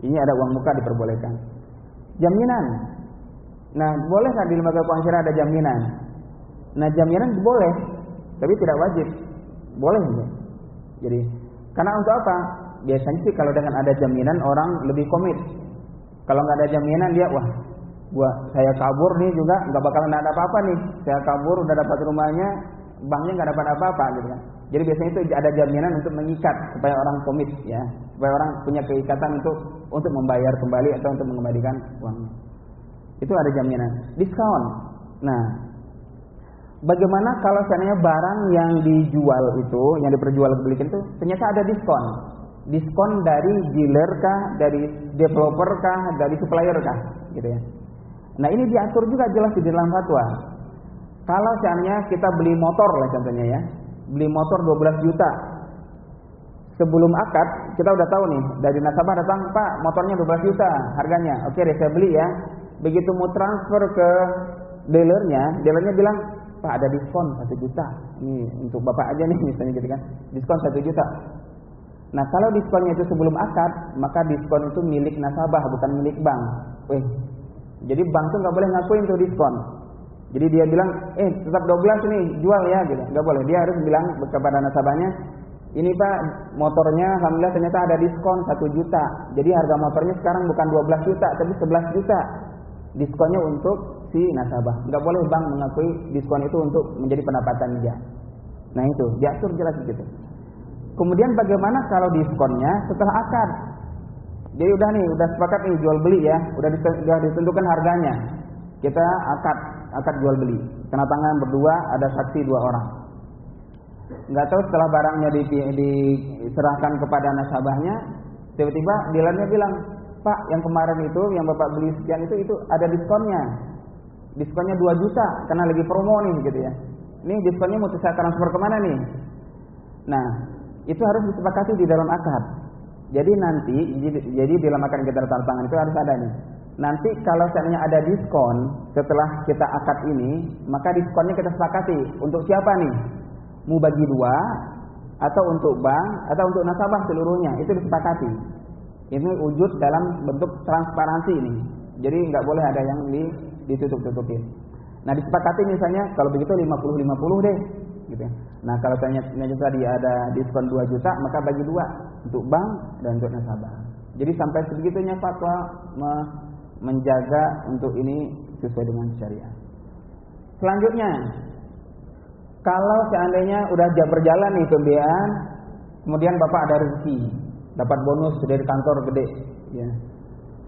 Ini ada uang muka diperbolehkan. Jaminan. Nah, boleh nggak di lembaga keuangan ada jaminan? Nah, jaminan boleh, tapi tidak wajib. Boleh ya. Jadi, karena untuk apa? Biasanya sih kalau dengan ada jaminan orang lebih komit. Kalau nggak ada jaminan dia wah, gua saya kabur nih juga nggak bakalan ada apa-apa nih. Saya kabur udah dapat rumahnya, banknya nggak dapat apa-apa gitu kan. Jadi biasanya itu ada jaminan untuk mengikat supaya orang komit ya, supaya orang punya keikatan untuk untuk membayar kembali atau untuk mengembalikan uangnya. Itu ada jaminan. Diskon. Nah, bagaimana kalau seandainya barang yang dijual itu, yang diperjualbelikan itu ternyata ada diskon? Diskon dari dealer kah, dari developer kah, dari supplier kah, gitu ya. Nah, ini diatur juga jelas di dalam fatwa. Kalau seandainya kita beli motor lah contohnya ya, beli motor 12 juta. Sebelum akad kita udah tahu nih dari nasabah datang Pak motornya 12 juta harganya. Oke deh saya beli ya. Begitu mau transfer ke dealernya, dealernya bilang Pak ada diskon 1 juta. Ini untuk bapak aja nih misalnya gitu kan. Diskon 1 juta. Nah kalau diskonnya itu sebelum akad, maka diskon itu milik nasabah bukan milik bank. Wih, jadi bank tuh nggak boleh ngakuin tuh diskon. Jadi dia bilang, eh tetap 12 ini jual ya gitu. Enggak boleh. Dia harus bilang kepada nasabahnya, ini Pak motornya alhamdulillah ternyata ada diskon 1 juta. Jadi harga motornya sekarang bukan 12 juta tapi 11 juta. Diskonnya untuk si nasabah. Enggak boleh bank mengakui diskon itu untuk menjadi pendapatan dia. Nah itu diatur jelas gitu. Kemudian bagaimana kalau diskonnya setelah akad? Jadi udah nih, udah sepakat nih jual beli ya, udah ditentukan harganya. Kita akad akad jual beli. Kena tangan berdua, ada saksi dua orang. Nggak tahu setelah barangnya diserahkan kepada nasabahnya, tiba-tiba dealernya bilang, Pak, yang kemarin itu, yang bapak beli sekian itu, itu ada diskonnya. Diskonnya 2 juta, karena lagi promo nih gitu ya. Ini diskonnya mau saya transfer ke mana nih? Nah, itu harus disepakati di dalam akad. Jadi nanti, jadi dalam akad kita tanda tangan itu harus ada nih Nanti kalau seandainya ada diskon setelah kita akad ini, maka diskonnya kita sepakati. Untuk siapa nih? Mau bagi dua, atau untuk bank, atau untuk nasabah seluruhnya. Itu disepakati. Ini wujud dalam bentuk transparansi ini. Jadi nggak boleh ada yang ditutup-tutupin. Nah disepakati misalnya kalau begitu 50-50 deh. Gitu ya. Nah kalau ternyata tadi ada diskon 2 juta, maka bagi dua untuk bank dan untuk nasabah. Jadi sampai sebegitunya fatwa menjaga untuk ini sesuai dengan syariat. Selanjutnya, kalau seandainya udah berjalan nih pembiayaan, kemudian bapak ada rezeki, dapat bonus dari kantor gede, ya.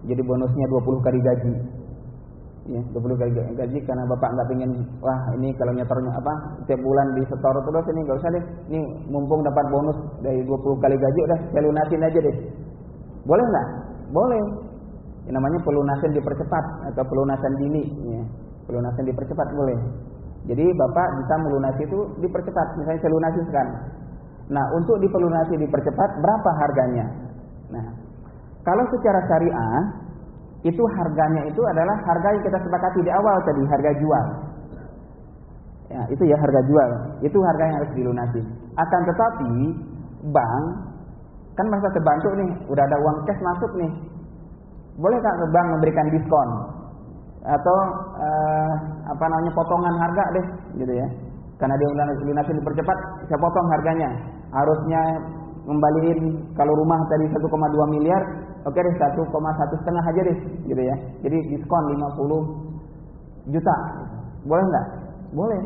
Jadi bonusnya 20 kali gaji. Ya, 20 kali gaji karena bapak nggak pengen wah ini kalau nyetornya apa setiap bulan di setor terus ini nggak usah deh. Ini mumpung dapat bonus dari 20 kali gaji udah saya lunasin aja deh. Boleh nggak? Boleh. Ini namanya pelunasan dipercepat atau pelunasan dini. Ya. Pelunasan dipercepat boleh. Jadi bapak bisa melunasi itu dipercepat. Misalnya saya lunasi sekarang. Nah untuk dipelunasi dipercepat berapa harganya? Nah kalau secara syariah itu harganya itu adalah harga yang kita sepakati di awal tadi harga jual. Ya, itu ya harga jual. Itu harga yang harus dilunasi. Akan tetapi bank kan masa terbantu nih, udah ada uang cash masuk nih. Boleh tak bank memberikan diskon atau uh, apa namanya potongan harga deh, gitu ya? Karena dia lunasi dipercepat, saya potong harganya. Harusnya ngembaliin kalau rumah tadi 1,2 miliar, oke deh 1,1 setengah aja deh, gitu ya. Jadi diskon 50 juta. Boleh nggak? Boleh.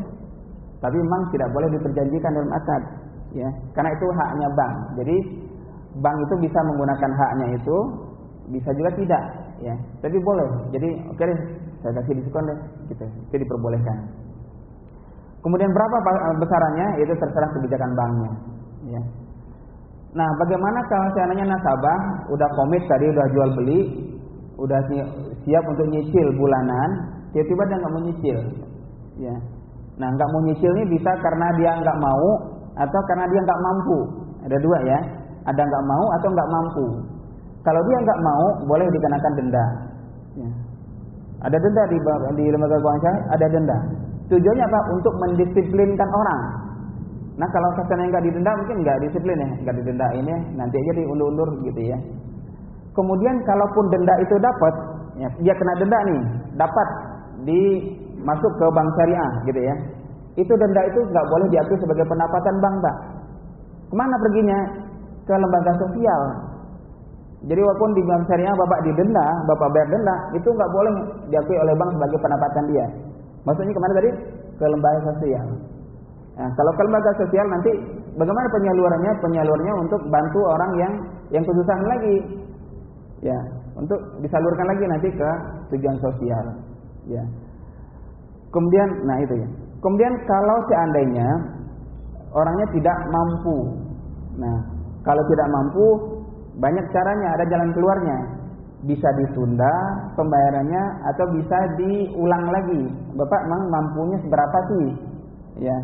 Tapi memang tidak boleh diperjanjikan dalam akad, ya. Karena itu haknya bank. Jadi bank itu bisa menggunakan haknya itu bisa juga tidak ya tapi boleh jadi oke okay deh saya kasih diskon deh gitu itu diperbolehkan kemudian berapa besarannya itu terserah kebijakan banknya Ya. Nah, bagaimana kalau seandainya nasabah udah komit tadi udah jual beli, udah siap untuk nyicil bulanan, tiba-tiba dia nggak mau nyicil. Ya. Nah, nggak mau nyicil ini bisa karena dia nggak mau atau karena dia nggak mampu. Ada dua ya. Ada nggak mau atau nggak mampu. Kalau dia nggak mau, boleh dikenakan denda. Ya. Ada denda di, di lembaga keuangan ada denda. Tujuannya apa? Untuk mendisiplinkan orang. Nah kalau yang nggak didenda mungkin nggak disiplin ya, nggak didenda ini nanti aja diundur-undur gitu ya. Kemudian kalaupun denda itu dapat, ya, dia kena denda nih, dapat di masuk ke bank syariah gitu ya. Itu denda itu nggak boleh diakui sebagai pendapatan bank, Pak. Ke mana perginya? Ke lembaga sosial. Jadi walaupun di bank syariah bapak didenda, bapak bayar denda, itu nggak boleh diakui oleh bank sebagai pendapatan dia. Maksudnya ke mana tadi? Ke lembaga sosial. Nah, kalau ke lembaga sosial nanti bagaimana penyalurannya? Penyalurannya untuk bantu orang yang yang kesusahan lagi. Ya, untuk disalurkan lagi nanti ke tujuan sosial. Ya. Kemudian, nah itu ya. Kemudian kalau seandainya orangnya tidak mampu, nah kalau tidak mampu banyak caranya, ada jalan keluarnya. Bisa ditunda pembayarannya atau bisa diulang lagi. Bapak memang mampunya seberapa sih? Ya,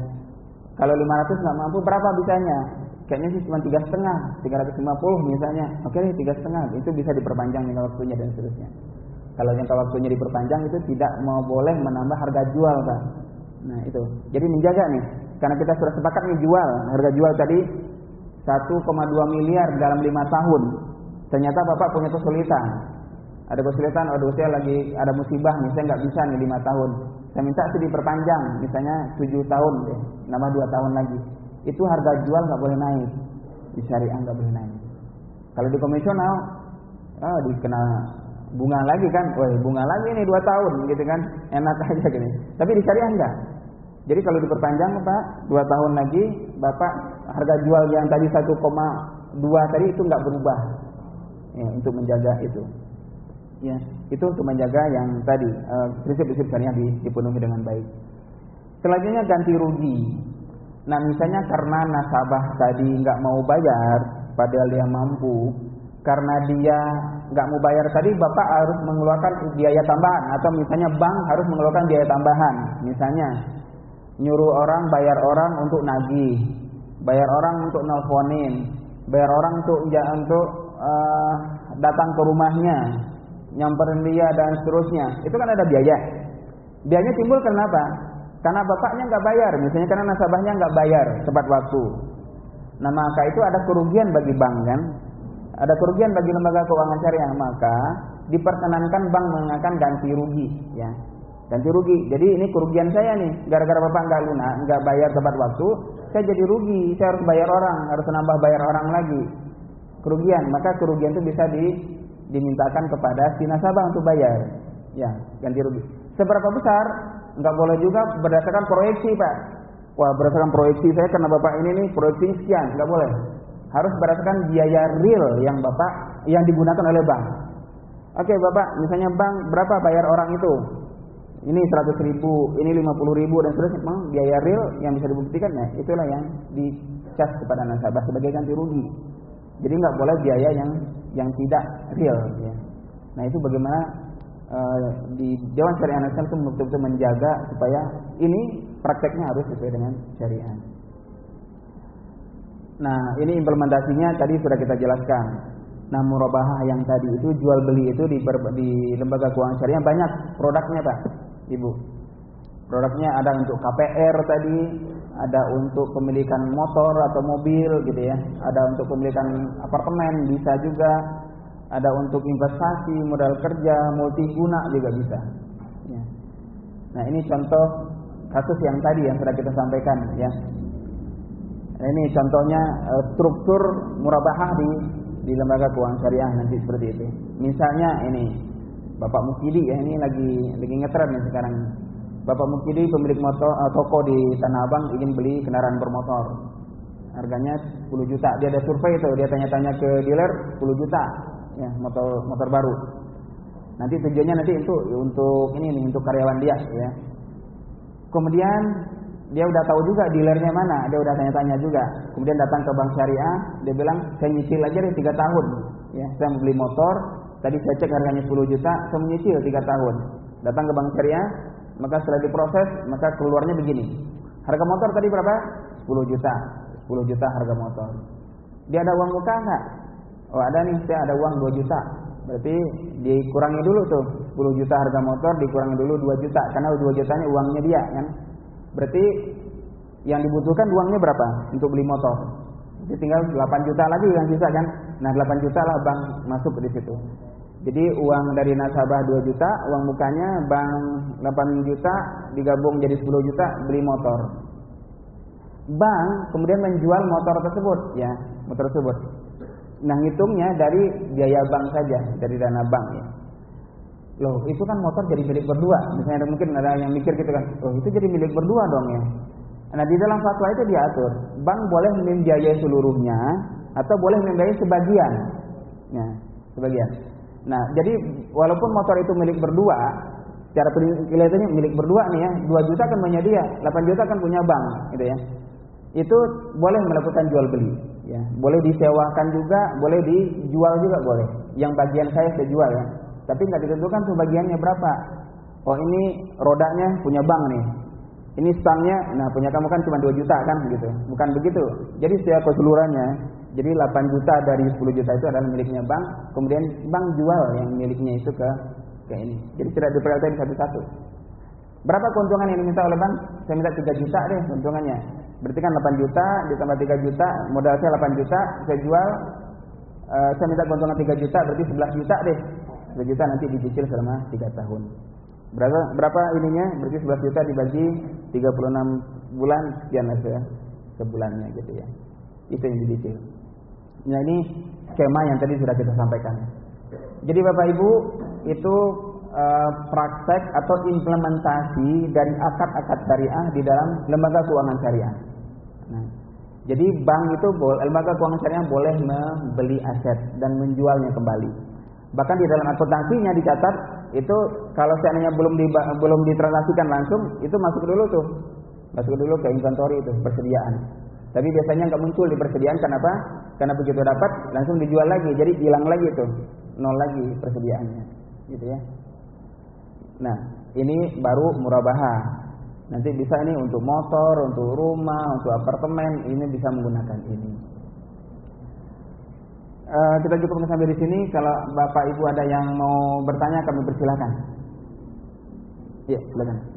kalau 500 nggak mampu berapa bisanya? Kayaknya sih cuma tiga setengah, 350 misalnya. Oke tiga setengah, itu bisa diperpanjang jangka waktunya dan seterusnya. Kalau jangka waktunya diperpanjang itu tidak mau boleh menambah harga jual, kan? Nah itu. Jadi menjaga nih, karena kita sudah sepakat nih jual harga jual tadi 1,2 miliar dalam lima tahun. Ternyata bapak punya kesulitan. Ada kesulitan, aduh saya lagi ada musibah nih, saya nggak bisa nih lima tahun. Saya minta sih diperpanjang, misalnya tujuh tahun deh, nama dua tahun lagi. Itu harga jual nggak boleh naik, di syariah nggak boleh naik. Kalau di komisional, oh, dikena bunga lagi kan, wah bunga lagi nih dua tahun gitu kan, enak aja gini. Tapi di syariah enggak. Jadi kalau diperpanjang Pak, dua tahun lagi, Bapak harga jual yang tadi 1,2 tadi itu enggak berubah. Ya, untuk menjaga itu. Ya, itu untuk menjaga yang tadi uh, prinsip-prinsip syariah dipenuhi dengan baik. Selanjutnya ganti rugi. Nah, misalnya karena nasabah tadi nggak mau bayar, padahal dia mampu, karena dia nggak mau bayar tadi, bapak harus mengeluarkan biaya tambahan, atau misalnya bank harus mengeluarkan biaya tambahan, misalnya nyuruh orang bayar orang untuk nagih, bayar orang untuk nelfonin, bayar orang untuk ya untuk uh, datang ke rumahnya, nyamperin dia dan seterusnya. Itu kan ada biaya. Biayanya timbul kenapa? Karena bapaknya nggak bayar, misalnya karena nasabahnya nggak bayar tepat waktu. Nah maka itu ada kerugian bagi bank kan? Ada kerugian bagi lembaga keuangan syariah maka diperkenankan bank mengenakan ganti rugi ya ganti rugi. Jadi ini kerugian saya nih, gara-gara bapak nggak lunak, nggak bayar tepat waktu, saya jadi rugi. Saya harus bayar orang, harus nambah bayar orang lagi. Kerugian, maka kerugian itu bisa di, dimintakan kepada si nasabah untuk bayar. Ya, ganti rugi. Seberapa besar? Nggak boleh juga berdasarkan proyeksi, Pak. Wah, berdasarkan proyeksi saya karena bapak ini nih proyeksi sekian, nggak boleh. Harus berdasarkan biaya real yang bapak yang digunakan oleh bank. Oke, bapak, misalnya bank berapa bayar orang itu? ini 100 ribu, ini 50 ribu dan seterusnya memang biaya real yang bisa dibuktikan ya itulah yang dicas kepada nasabah sebagai ganti rugi. Jadi nggak boleh biaya yang yang tidak real ya. Nah itu bagaimana uh, di Dewan Syariah Nasional itu betul-betul menjaga supaya ini prakteknya harus sesuai dengan syariah. Nah ini implementasinya tadi sudah kita jelaskan. Nah murabahah yang tadi itu jual beli itu di, di lembaga keuangan syariah banyak produknya pak Ibu. Produknya ada untuk KPR tadi, ada untuk pemilikan motor atau mobil gitu ya, ada untuk pemilikan apartemen bisa juga, ada untuk investasi, modal kerja, multiguna juga bisa. Ya. Nah ini contoh kasus yang tadi yang sudah kita sampaikan ya. Nah, ini contohnya uh, struktur murabahah di di lembaga keuangan syariah nanti seperti itu. Misalnya ini Bapak Mukidi ya ini lagi lagi ngetren nih sekarang. Bapak Mukidi pemilik motor uh, toko di Tanah Abang ingin beli kendaraan bermotor. Harganya 10 juta. Dia ada survei itu, dia tanya-tanya ke dealer 10 juta ya motor motor baru. Nanti tujuannya nanti untuk untuk ini nih untuk karyawan dia ya. Kemudian dia udah tahu juga dealernya mana, dia udah tanya-tanya juga. Kemudian datang ke bank syariah, dia bilang saya nyicil aja deh 3 tahun. Ya, saya mau beli motor, tadi saya cek harganya 10 juta, saya menyicil 3 tahun. Datang ke bank syariah, maka setelah diproses, maka keluarnya begini. Harga motor tadi berapa? 10 juta. 10 juta harga motor. Dia ada uang muka enggak? Oh, ada nih, saya ada uang 2 juta. Berarti dikurangi dulu tuh 10 juta harga motor dikurangi dulu 2 juta karena 2 jutanya uangnya dia kan. Berarti yang dibutuhkan uangnya berapa untuk beli motor? Jadi tinggal 8 juta lagi yang sisa kan. Nah, 8 juta lah bank masuk di situ. Jadi uang dari nasabah 2 juta, uang mukanya bank 8 juta digabung jadi 10 juta beli motor. Bank kemudian menjual motor tersebut ya, motor tersebut. Nah, hitungnya dari biaya bank saja, dari dana bank ya. Loh, itu kan motor jadi milik berdua. Misalnya mungkin ada yang mikir gitu kan, oh itu jadi milik berdua dong ya. Nah, di dalam fatwa itu diatur, bank boleh membiayai seluruhnya atau boleh membiayai sebagian. Nah, sebagian. Nah, jadi walaupun motor itu milik berdua, secara kelihatannya milik berdua nih ya, 2 juta kan punya dia, 8 juta kan punya bank, gitu ya. Itu boleh melakukan jual beli, ya. Boleh disewakan juga, boleh dijual juga boleh. Yang bagian saya saya jual ya. Tapi nggak ditentukan tuh bagiannya berapa. Oh ini rodanya punya bank nih. Ini stangnya, nah punya kamu kan cuma 2 juta kan gitu. Bukan begitu. Jadi secara keseluruhannya, jadi 8 juta dari 10 juta itu adalah miliknya bank. Kemudian bank jual yang miliknya itu ke ke ini. Jadi tidak diperhatikan satu-satu. Berapa keuntungan yang diminta oleh bank? Saya minta 3 juta deh keuntungannya. Berarti kan 8 juta ditambah 3 juta, modal saya 8 juta, saya jual uh, saya minta keuntungan 3 juta, berarti 11 juta deh. 11 juta nanti dicicil selama 3 tahun. Berapa berapa ininya? Berarti 11 juta dibagi 36 bulan sekian ya sebulannya gitu ya. Itu yang dicicil. Nah ini skema yang tadi sudah kita sampaikan. Jadi Bapak Ibu itu e, praktek atau implementasi dari akad-akad syariah di dalam lembaga keuangan syariah. Nah, jadi bank itu lembaga keuangan syariah boleh membeli aset dan menjualnya kembali. Bahkan di dalam akuntansinya dicatat itu kalau seandainya belum di, belum ditransaksikan langsung itu masuk dulu tuh. Masuk dulu ke inventory itu persediaan. Tapi biasanya nggak muncul di persediaan kenapa? Karena begitu dapat langsung dijual lagi, jadi hilang lagi tuh, nol lagi persediaannya, gitu ya. Nah, ini baru murabahah. Nanti bisa ini untuk motor, untuk rumah, untuk apartemen, ini bisa menggunakan ini. Uh, kita cukup sampai di sini. Kalau bapak ibu ada yang mau bertanya, kami persilahkan. Iya, silakan.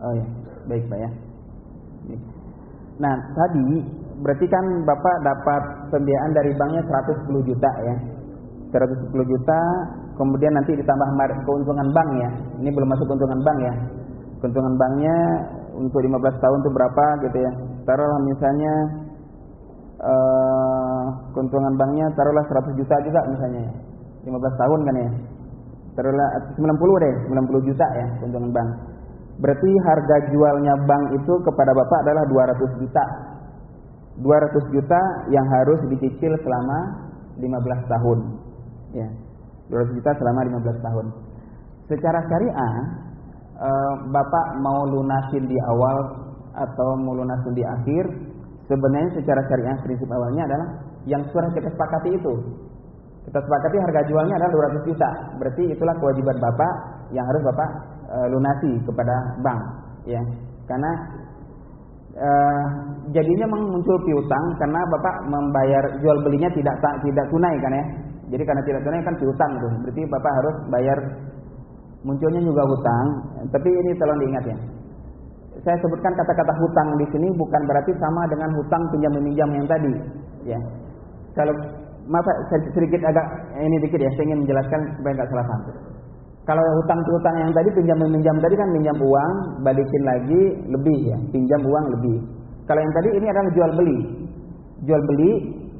Oh ya, baik Pak ya. Nah tadi berarti kan Bapak dapat pembiayaan dari banknya 110 juta ya. 110 juta, kemudian nanti ditambah keuntungan bank ya. Ini belum masuk keuntungan bank ya. Keuntungan banknya untuk 15 tahun itu berapa gitu ya. Taruhlah misalnya uh, keuntungan banknya taruhlah 100 juta juga misalnya ya. 15 tahun kan ya. Taruhlah 90 deh, 90 juta ya keuntungan bank. Berarti harga jualnya bank itu kepada Bapak adalah 200 juta. 200 juta yang harus dicicil selama 15 tahun. Ya. 200 juta selama 15 tahun. Secara syariah uh, bapak mau lunasin di awal atau mau lunasin di akhir, sebenarnya secara syariah prinsip awalnya adalah yang sudah kita sepakati itu. Kita sepakati harga jualnya adalah 200 juta. Berarti itulah kewajiban bapak yang harus bapak uh, lunasi kepada bank, ya. Karena uh, jadinya muncul piutang karena bapak membayar jual belinya tidak tidak tunai kan ya. Jadi karena tidak tunai kan piutang itu. Berarti bapak harus bayar munculnya juga hutang. Tapi ini tolong diingat ya. Saya sebutkan kata-kata hutang di sini bukan berarti sama dengan hutang pinjam meminjam yang tadi. Ya. Kalau maaf sedikit agak ini dikit ya, saya ingin menjelaskan supaya nggak salah paham. Kalau hutang piutang yang tadi pinjam meminjam tadi kan pinjam uang, balikin lagi lebih ya, pinjam uang lebih. Kalau yang tadi ini adalah jual beli. Jual beli,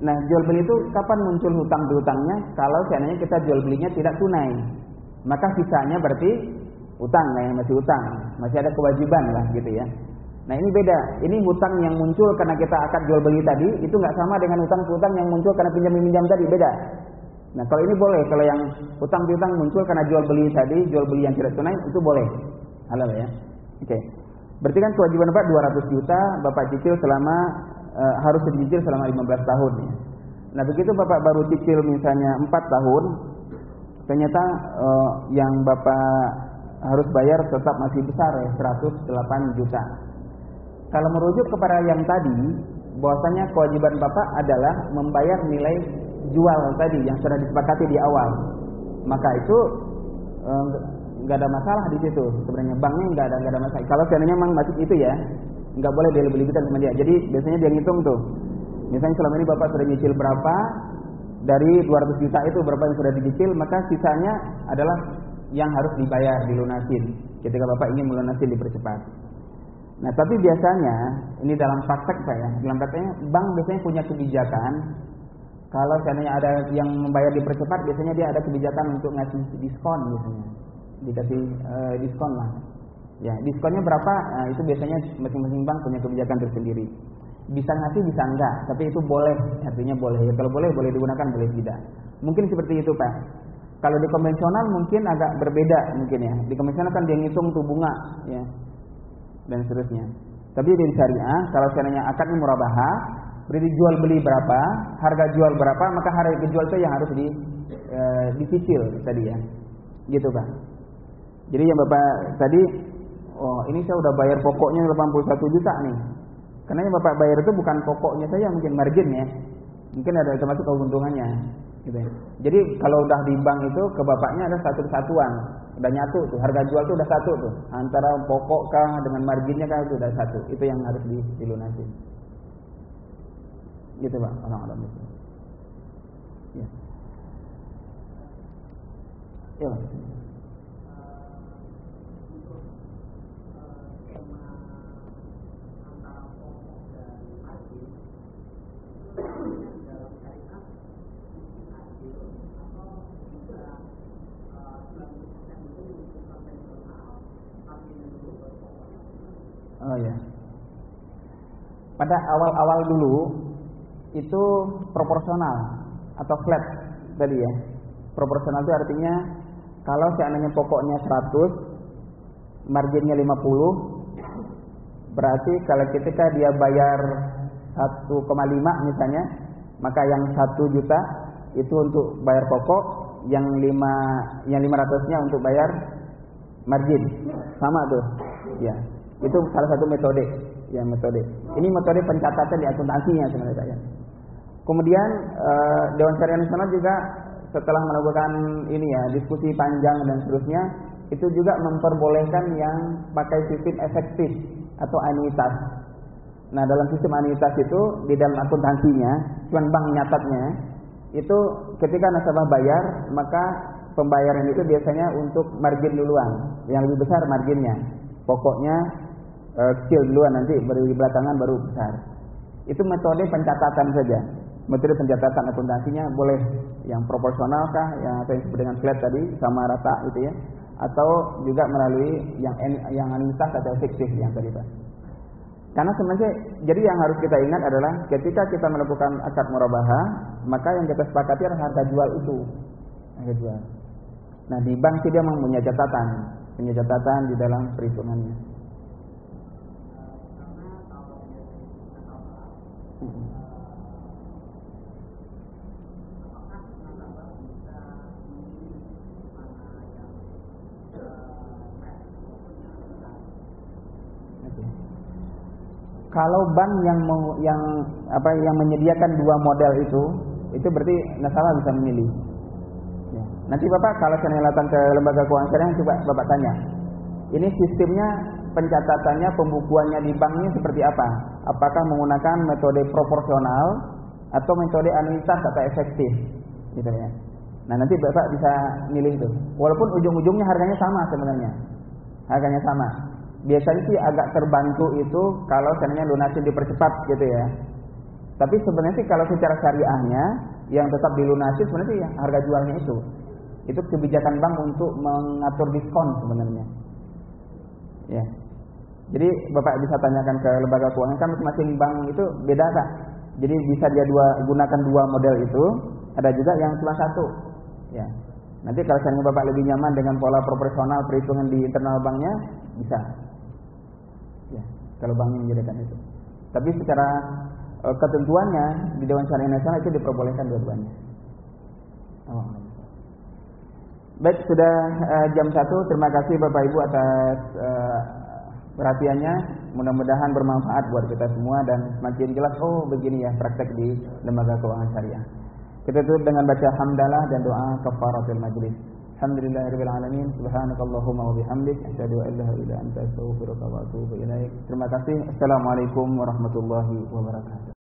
nah jual beli itu kapan muncul hutang piutangnya? Kalau seandainya kita jual belinya tidak tunai. Maka sisanya berarti utang lah yang masih utang, masih ada kewajiban lah gitu ya. Nah ini beda, ini hutang yang muncul karena kita akan jual beli tadi itu nggak sama dengan hutang hutang yang muncul karena pinjam meminjam tadi beda. Nah kalau ini boleh, kalau yang hutang piutang muncul karena jual beli tadi, jual beli yang tidak tunai itu boleh, halal ya. Oke, okay. berarti kan kewajiban bapak 200 juta, bapak cicil selama e, harus dicicil selama 15 tahun ya. Nah begitu bapak baru cicil misalnya 4 tahun, ternyata e, yang bapak harus bayar tetap masih besar ya, 108 juta. Kalau merujuk kepada yang tadi, bahwasanya kewajiban bapak adalah membayar nilai jual tadi yang sudah disepakati di awal. Maka itu eh, nggak ada masalah di situ sebenarnya banknya nggak ada nggak ada masalah. Kalau seandainya memang masih itu ya nggak boleh dia kita sama dia. Jadi biasanya dia ngitung tuh. Misalnya selama ini bapak sudah nyicil berapa dari 200 juta itu berapa yang sudah dicicil maka sisanya adalah yang harus dibayar dilunasin ketika bapak ingin melunasin dipercepat. Nah tapi biasanya ini dalam praktek saya, dalam prakteknya bank biasanya punya kebijakan kalau seandainya ada yang membayar dipercepat, biasanya dia ada kebijakan untuk ngasih diskon biasanya. Dikasih uh, diskon lah. Ya, diskonnya berapa? Nah, itu biasanya masing-masing bank punya kebijakan tersendiri. Bisa ngasih, bisa enggak, tapi itu boleh, artinya boleh. Ya, kalau boleh, boleh digunakan, boleh tidak. Mungkin seperti itu, Pak. Kalau di konvensional mungkin agak berbeda mungkin ya. Di konvensional kan dia ngitung tuh bunga, ya, dan seterusnya. Tapi di syariah, kalau seandainya akadnya murabahah, Berarti jual beli berapa, harga jual berapa, maka harga jual itu yang harus di e, dicicil tadi ya. Gitu Pak. Jadi yang Bapak tadi oh ini saya udah bayar pokoknya 81 juta nih. Karena yang Bapak bayar itu bukan pokoknya saja mungkin margin ya. Mungkin ada termasuk keuntungannya gitu ya. Jadi kalau udah di bank itu ke bapaknya ada satu kesatuan, udah nyatu tuh, harga jual tuh udah satu tuh, antara pokok kah dengan marginnya kah itu udah satu. Itu yang harus dilunasi. Gitu Pak, orang-orang itu. Ya. Ya. Pak. Oh ya. Pada awal-awal dulu itu proporsional atau flat tadi ya. Proporsional itu artinya kalau seandainya pokoknya 100, marginnya 50, berarti kalau ketika dia bayar 1,5 misalnya, maka yang 1 juta itu untuk bayar pokok, yang 5 yang 500-nya untuk bayar margin. Sama tuh. Ya. Itu salah satu metode, ya metode. Ini metode pencatatan di akuntansinya sebenarnya saya. Kemudian uh, Dewan Syariah Nasional juga setelah melakukan ini ya diskusi panjang dan seterusnya itu juga memperbolehkan yang pakai sistem efektif atau anuitas. Nah dalam sistem anuitas itu di dalam akuntansinya, cuman bank nyatatnya itu ketika nasabah bayar maka pembayaran itu biasanya untuk margin duluan, yang lebih besar marginnya. Pokoknya e, kecil duluan nanti baru di belakangan baru besar. Itu metode pencatatan saja metode pencatatan akuntansinya boleh yang proporsional kah yang apa yang dengan flat tadi sama rata itu ya atau juga melalui yang yang anuitas atau fiktif yang tadi Pak. Karena sebenarnya jadi yang harus kita ingat adalah ketika kita melakukan akad murabaha, maka yang kita sepakati adalah harga jual itu. Harga jual. Nah, di bank sih dia memang punya catatan. punya catatan di dalam perhitungannya. Kalau bank yang yang apa yang menyediakan dua model itu, itu berarti nasabah bisa memilih. Ya. Nanti Bapak kalau saya datang ke lembaga keuangan syariah coba Bapak tanya. Ini sistemnya pencatatannya, pembukuannya di banknya seperti apa? Apakah menggunakan metode proporsional atau metode anuitas atau efektif? Gitu ya. Nah, nanti Bapak bisa milih itu. Walaupun ujung-ujungnya harganya sama sebenarnya. Harganya sama biasanya sih agak terbantu itu kalau seandainya lunasi dipercepat gitu ya. Tapi sebenarnya sih kalau secara syariahnya yang tetap dilunasi sebenarnya sih harga jualnya itu. Itu kebijakan bank untuk mengatur diskon sebenarnya. Ya. Jadi Bapak bisa tanyakan ke lembaga keuangan kan masing-masing bank itu beda Kak. Jadi bisa dia dua gunakan dua model itu, ada juga yang cuma satu. Ya. Nanti kalau seandainya Bapak lebih nyaman dengan pola proporsional perhitungan di internal banknya, bisa kalau bank menyediakan itu. Tapi secara uh, ketentuannya di Dewan Syariah Nasional itu diperbolehkan dua-duanya. Oh. Baik, sudah uh, jam 1. Terima kasih Bapak Ibu atas uh, perhatiannya. Mudah-mudahan bermanfaat buat kita semua dan semakin jelas oh begini ya praktek di lembaga keuangan syariah. Kita tutup dengan baca hamdalah dan doa kafaratul majlis. Alhamdulillahirabbil alamin. Subhanakallahumma wa bihamdik asyhadu an la ilaha illa anta astaghfiruka wa. Terima kasih. Assalamualaikum warahmatullahi wabarakatuh.